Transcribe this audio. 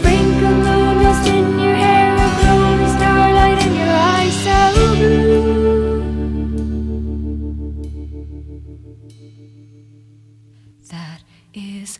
They moon dust in your hair, a golden starlight in your eyes so blue. That is